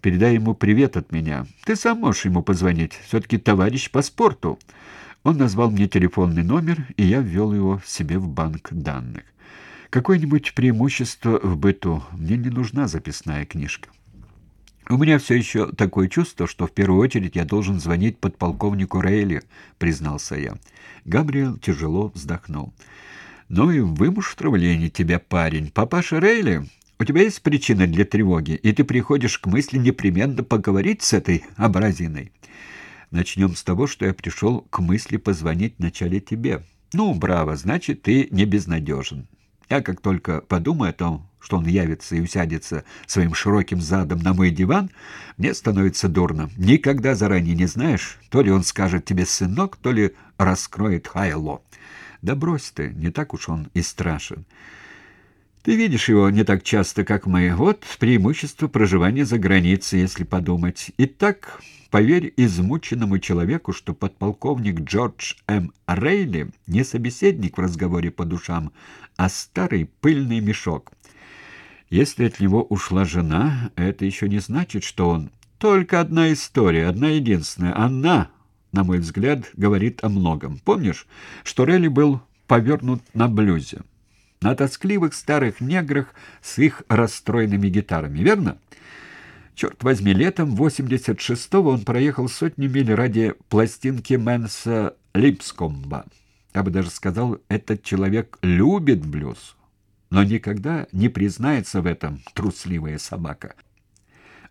Передай ему привет от меня. Ты сам можешь ему позвонить. Все-таки товарищ по спорту». Он назвал мне телефонный номер, и я ввел его себе в банк данных. Какое-нибудь преимущество в быту. Мне не нужна записная книжка. У меня все еще такое чувство, что в первую очередь я должен звонить подполковнику Рейли, признался я. Габриэл тяжело вздохнул. Ну и вымуштровали тебя, парень. Папаша Рейли у тебя есть причина для тревоги, и ты приходишь к мысли непременно поговорить с этой образиной. Начнем с того, что я пришел к мысли позвонить вначале тебе. Ну, браво, значит, ты не безнадежен. Я как только подумаю о том, что он явится и усядется своим широким задом на мой диван, мне становится дурно. Никогда заранее не знаешь, то ли он скажет тебе «сынок», то ли раскроет «хайло». Да брось ты, не так уж он и страшен. Ты видишь его не так часто, как мы. Вот преимущество проживания за границей, если подумать. Итак, поверь измученному человеку, что подполковник Джордж М. Рейли не собеседник в разговоре по душам, а старый пыльный мешок. Если от него ушла жена, это еще не значит, что он... Только одна история, одна единственная. Она, на мой взгляд, говорит о многом. Помнишь, что Рейли был повернут на блюзе? На тоскливых старых неграх с их расстроенными гитарами, верно? Черт возьми, летом 86-го он проехал сотни миль ради пластинки Мэнса Липскомба. Я бы даже сказал, этот человек любит блюз, но никогда не признается в этом трусливая собака.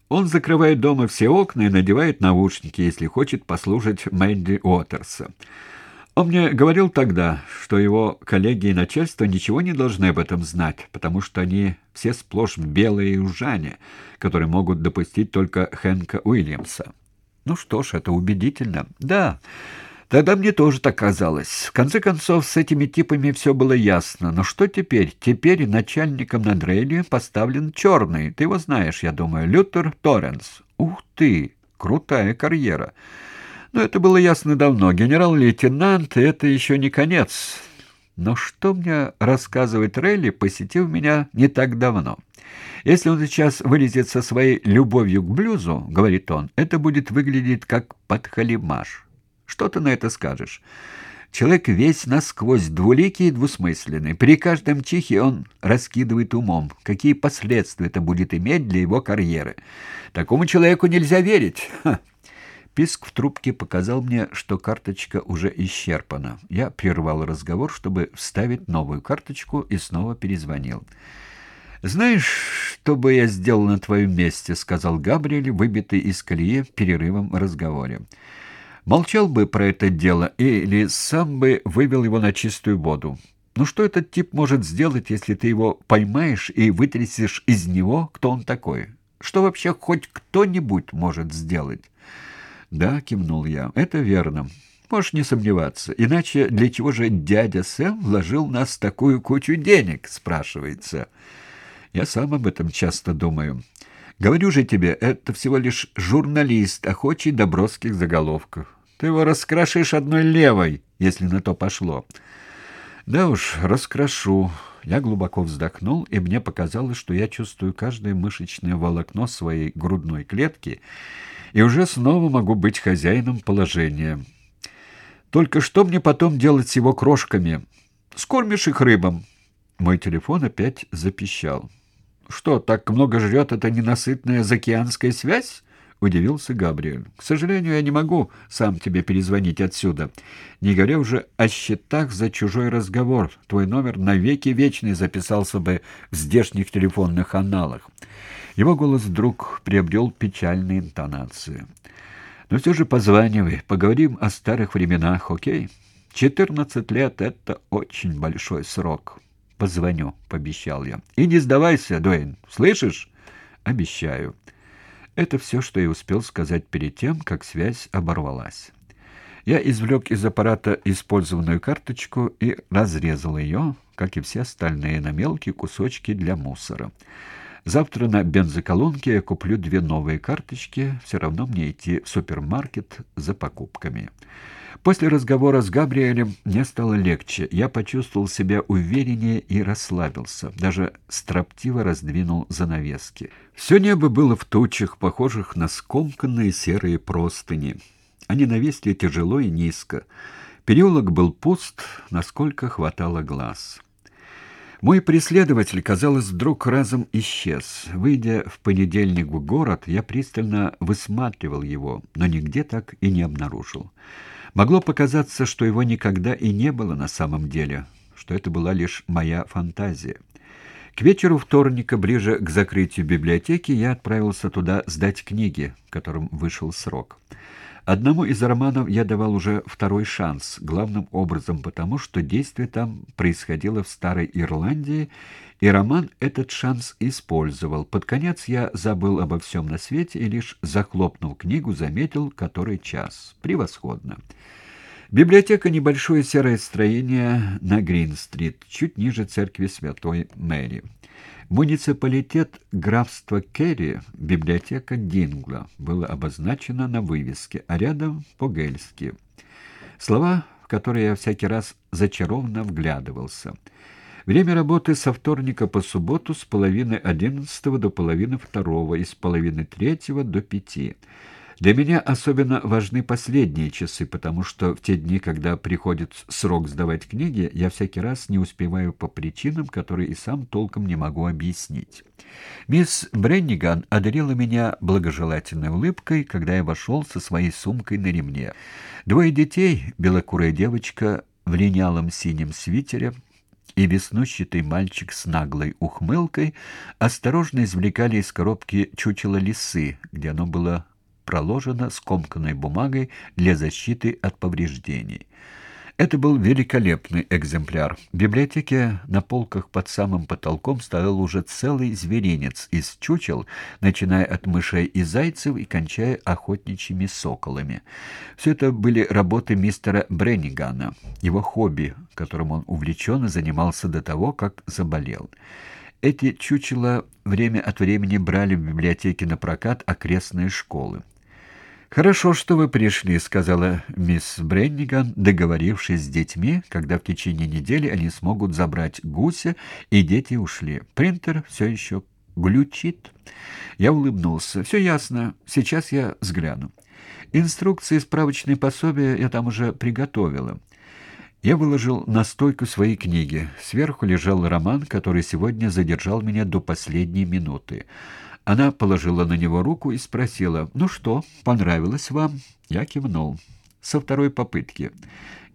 Он закрывает дома все окна и надевает наушники, если хочет послушать Мэнди Уотерса. Он мне говорил тогда, что его коллеги и начальство ничего не должны об этом знать, потому что они все сплошь белые южане, которые могут допустить только Хэнка Уильямса. Ну что ж, это убедительно. Да, тогда мне тоже так казалось. В конце концов, с этими типами все было ясно. Но что теперь? Теперь начальником над Рейли поставлен черный. Ты его знаешь, я думаю, Лютер Торренс. Ух ты, крутая карьера. Но это было ясно давно. Генерал-лейтенант — это еще не конец. Но что мне рассказывает Релли, посетив меня не так давно? Если он сейчас вылезет со своей любовью к блюзу, — говорит он, — это будет выглядеть как подхалимаш. Что ты на это скажешь? Человек весь насквозь двуликий и двусмысленный. При каждом чихе он раскидывает умом, какие последствия это будет иметь для его карьеры. Такому человеку нельзя верить. Писк в трубке показал мне, что карточка уже исчерпана. Я прервал разговор, чтобы вставить новую карточку и снова перезвонил. «Знаешь, что бы я сделал на твоем месте?» — сказал Габриэль, выбитый из колеи перерывом в разговоре. «Молчал бы про это дело или сам бы вывел его на чистую воду. Ну что этот тип может сделать, если ты его поймаешь и вытрясешь из него, кто он такой? Что вообще хоть кто-нибудь может сделать?» «Да», — кивнул я, — «это верно. Можешь не сомневаться. Иначе для чего же дядя Сэм вложил нас такую кучу денег?» — спрашивается. «Я сам об этом часто думаю. Говорю же тебе, это всего лишь журналист, охочий до броских заголовков. Ты его раскрошишь одной левой, если на то пошло». «Да уж, раскрошу». Я глубоко вздохнул, и мне показалось, что я чувствую каждое мышечное волокно своей грудной клетки — и уже снова могу быть хозяином положения. Только что мне потом делать с его крошками? Скормишь их рыбам?» Мой телефон опять запищал. «Что, так много жрет эта ненасытная заокеанская связь?» — удивился Габриэль. «К сожалению, я не могу сам тебе перезвонить отсюда. Не говоря уже о счетах за чужой разговор. Твой номер навеки вечный записался бы в здешних телефонных аналах». Его голос вдруг приобрел печальные интонации. «Но все же позванивай, поговорим о старых временах, окей? Четырнадцать лет — это очень большой срок. Позвоню», — пообещал я. «И не сдавайся, Дуэйн, слышишь?» «Обещаю». Это все, что я успел сказать перед тем, как связь оборвалась. Я извлек из аппарата использованную карточку и разрезал ее, как и все остальные, на мелкие кусочки для мусора. Завтра на бензоколонке я куплю две новые карточки, все равно мне идти в супермаркет за покупками. После разговора с Габриэлем мне стало легче. Я почувствовал себя увереннее и расслабился. Даже строптиво раздвинул занавески. Все небо было в тучах, похожих на скомканные серые простыни. Они нависли тяжело и низко. Переулок был пуст, насколько хватало глаз. Мой преследователь, казалось, вдруг разом исчез. Выйдя в понедельник в город, я пристально высматривал его, но нигде так и не обнаружил. Могло показаться, что его никогда и не было на самом деле, что это была лишь моя фантазия. К вечеру вторника, ближе к закрытию библиотеки, я отправился туда сдать книги, которым вышел срок. Одному из романов я давал уже второй шанс, главным образом потому, что действие там происходило в Старой Ирландии, и роман этот шанс использовал. Под конец я забыл обо всем на свете и лишь захлопнул книгу, заметил, который час. Превосходно. Библиотека — небольшое серое строение на Грин-стрит, чуть ниже церкви Святой Мэри. Муниципалитет графства Керри, библиотека Дингла, было обозначено на вывеске, а рядом — по-гельски. Слова, в которые я всякий раз зачарованно вглядывался. Время работы со вторника по субботу с половины одиннадцатого до половины второго и с половины третьего до пяти. Для меня особенно важны последние часы, потому что в те дни, когда приходит срок сдавать книги, я всякий раз не успеваю по причинам, которые и сам толком не могу объяснить. Мисс Бренниган одарила меня благожелательной улыбкой, когда я вошел со своей сумкой на ремне. Двое детей, белокурая девочка в линялом синем свитере, и веснущатый мальчик с наглой ухмылкой осторожно извлекали из коробки чучело лисы, где оно было проложена скомканной бумагой для защиты от повреждений. Это был великолепный экземпляр. В библиотеке на полках под самым потолком стоял уже целый зверинец из чучел, начиная от мышей и зайцев и кончая охотничьими соколами. Все это были работы мистера Бреннигана, его хобби, которым он увлеченно занимался до того, как заболел. Эти чучела время от времени брали в библиотеке на прокат окрестные школы. «Хорошо, что вы пришли», — сказала мисс Бренниган, договорившись с детьми, когда в течение недели они смогут забрать гуся, и дети ушли. Принтер все еще глючит. Я улыбнулся. «Все ясно. Сейчас я взгляну. Инструкции, справочные пособия я там уже приготовила». Я выложил на стойку свои книги. Сверху лежал роман, который сегодня задержал меня до последней минуты. Она положила на него руку и спросила, «Ну что, понравилось вам?» Я кивнул. «Со второй попытки».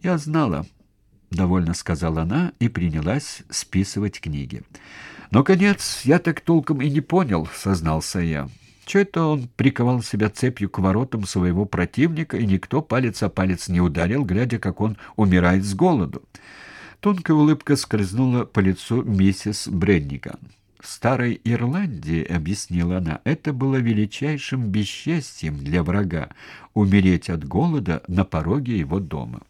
«Я знала», — довольно сказала она и принялась списывать книги. «Но, конец, я так толком и не понял», — сознался я. Че это он приковал себя цепью к воротам своего противника, и никто палец о палец не ударил, глядя, как он умирает с голоду? Тонкая улыбка скользнула по лицу миссис Бредниган. В Старой Ирландии, — объяснила она, — это было величайшим бесчестьем для врага — умереть от голода на пороге его дома.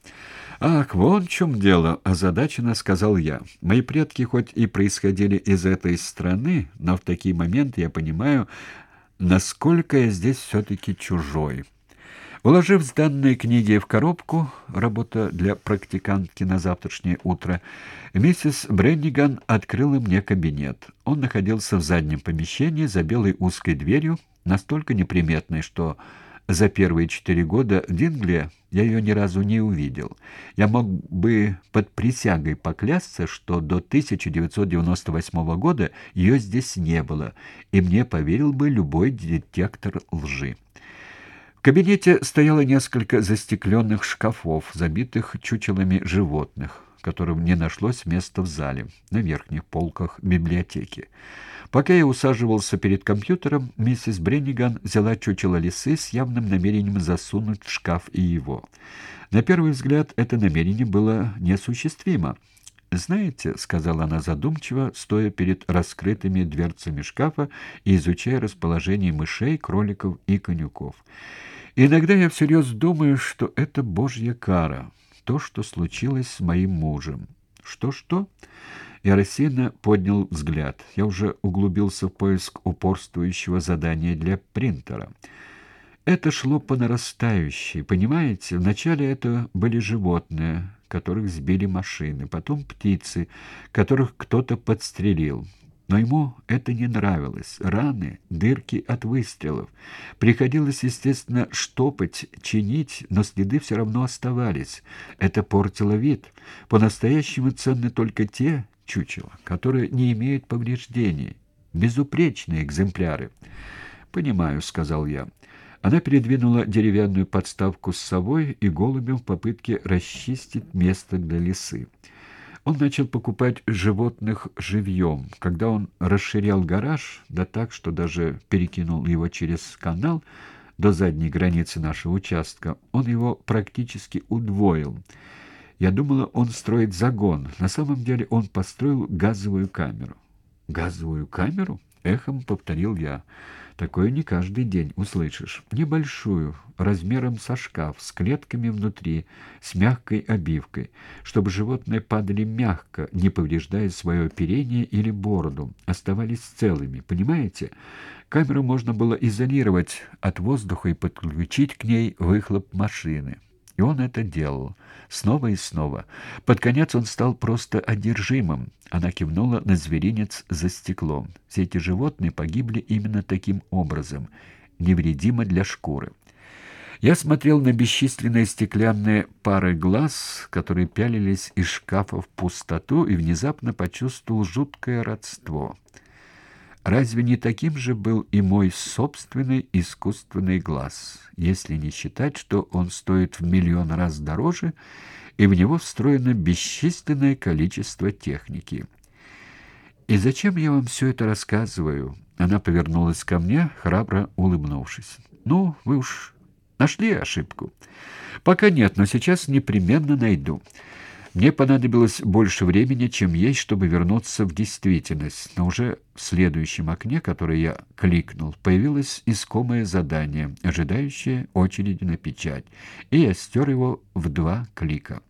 «Ах, вон в чем дело!» — озадаченно сказал я. «Мои предки хоть и происходили из этой страны, но в такие моменты я понимаю, насколько я здесь все-таки чужой». Уложив сданные книги в коробку, работа для практикантки на завтрашнее утро, миссис Бренниган открыла мне кабинет. Он находился в заднем помещении за белой узкой дверью, настолько неприметной, что за первые четыре года в Дингле я ее ни разу не увидел. Я мог бы под присягой поклясться, что до 1998 года ее здесь не было, и мне поверил бы любой детектор лжи кабинете стояло несколько застекленных шкафов, забитых чучелами животных, которым не нашлось места в зале, на верхних полках библиотеки. Пока я усаживался перед компьютером, миссис Бренниган взяла чучело лисы с явным намерением засунуть в шкаф и его. На первый взгляд это намерение было неосуществимо. «Знаете», — сказала она задумчиво, стоя перед раскрытыми дверцами шкафа и изучая расположение мышей, кроликов и конюков, — Иногда я всерьез думаю, что это божья кара, то, что случилось с моим мужем. Что-что? Я рассеянно поднял взгляд. Я уже углубился в поиск упорствующего задания для принтера. Это шло по нарастающей, понимаете? Вначале это были животные, которых сбили машины, потом птицы, которых кто-то подстрелил. Но ему это не нравилось. Раны, дырки от выстрелов. Приходилось, естественно, штопать, чинить, но следы все равно оставались. Это портило вид. По-настоящему ценны только те чучела, которые не имеют повреждений. Безупречные экземпляры. «Понимаю», — сказал я. Она передвинула деревянную подставку с совой и голубем в попытке расчистить место для лисы. Он начал покупать животных живьем. Когда он расширял гараж, да так, что даже перекинул его через канал до задней границы нашего участка, он его практически удвоил. Я думала, он строит загон. На самом деле он построил газовую камеру. «Газовую камеру?» — эхом повторил я. Такое не каждый день услышишь. Небольшую, размером со шкаф, с клетками внутри, с мягкой обивкой, чтобы животные падали мягко, не повреждая свое оперение или бороду, оставались целыми, понимаете? Камеру можно было изолировать от воздуха и подключить к ней выхлоп машины. И он это делал. Снова и снова. Под конец он стал просто одержимым. Она кивнула на зверинец за стеклом. Все эти животные погибли именно таким образом, невредимо для шкуры. Я смотрел на бесчисленные стеклянные пары глаз, которые пялились из шкафа в пустоту, и внезапно почувствовал жуткое родство — Разве не таким же был и мой собственный искусственный глаз, если не считать, что он стоит в миллион раз дороже, и в него встроено бесчисленное количество техники? «И зачем я вам все это рассказываю?» Она повернулась ко мне, храбро улыбнувшись. «Ну, вы уж нашли ошибку?» «Пока нет, но сейчас непременно найду». Мне понадобилось больше времени, чем есть, чтобы вернуться в действительность, но уже в следующем окне, которое я кликнул, появилось искомое задание, ожидающее очереди на печать, и я стер его в два клика.